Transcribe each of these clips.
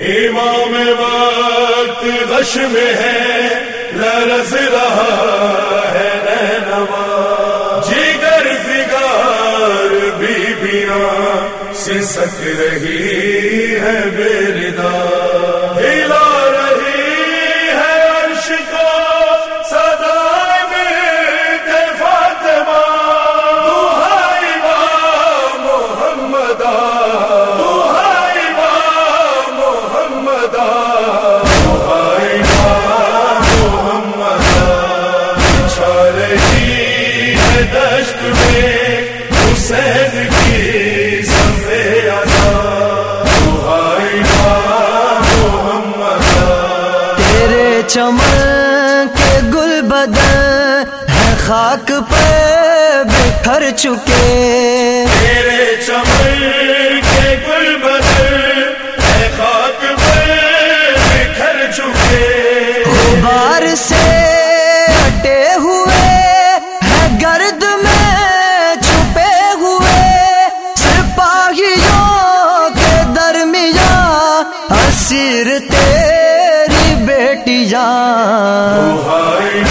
امام وقت غش میں ہے، لرز رہا ہے رہنما۔ جگر فگار بیبیاں سسک رہی ہے بیردا ہلا چمن کے گل بدن ہے خاک پہ بکھر چکے۔ تیرے چمن کے گل بدر اے خاک پہ بکھر چکے۔ غبار سے ہٹے ہوئے ہے گرد میں چھپے ہوئے۔ سپاہیوں کے درمیان اسیر تیری بیٹیاں دہائی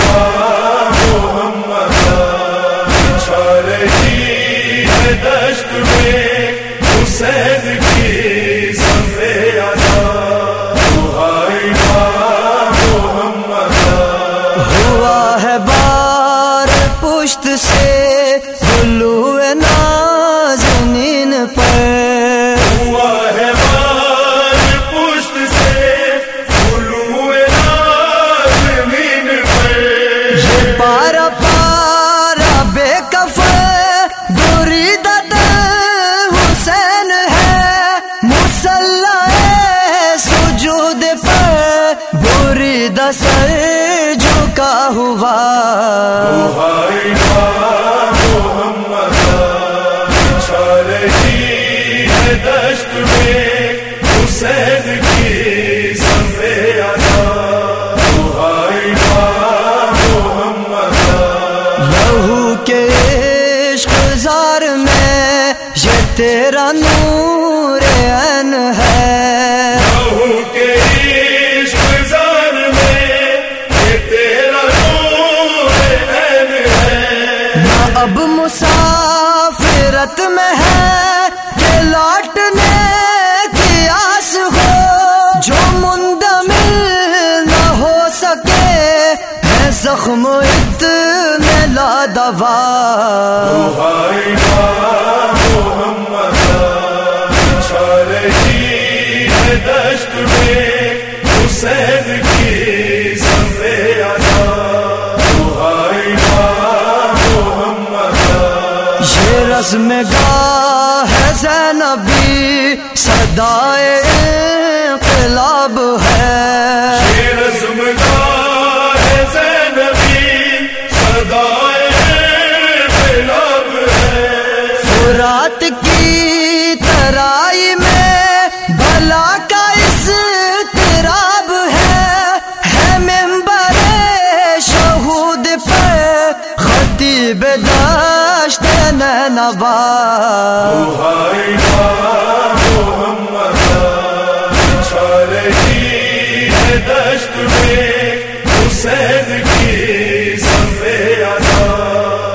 ہوا ہے بار پشت سے۔ بری دسر جھکا ہوا۔ دشت میں حسین کی لہو کے عشق زار میں یہ تیرا نور ہے۔ مسافرت میں ہے کہ لوٹنے کی آس ہو۔ جو مندمل نہ ہو سکے، ہے زخم اتنے لا دوا محمد دشت میں، حسین رسم گاہ ہے زینبی صدائے انقلاب ہے۔ یہ رسم گاہ ہے زینبی صدائے انقلاب ہے۔ فرات کی ترائی دشت میں حسین کی سفے ادا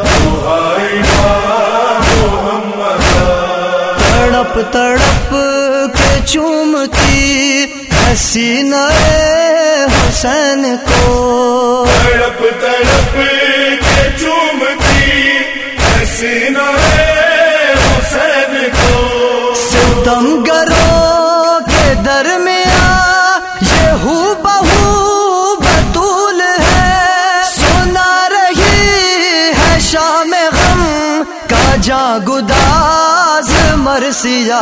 دہائی با محمد تڑپ تڑپ کے چومتی ہے حسین کو تڑپ تڑپ تم ستم کے درمیان یہ ہو بہو بطول ہے۔ سنا رہی ہے شام غم کا جا گداز مرسیا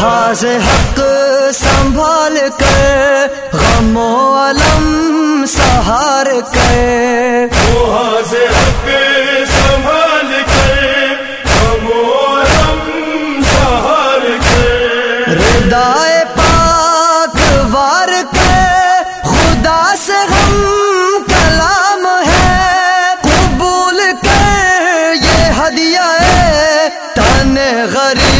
جہاز حق سنبھال کر غم و علم سہار کر جہاز حق سنبھال کر غم و علم سہار کر ردائے پاک وار کر خدا سے ہم کلام ہے۔ قبول کر یہ ہدیہ ہے تن غریب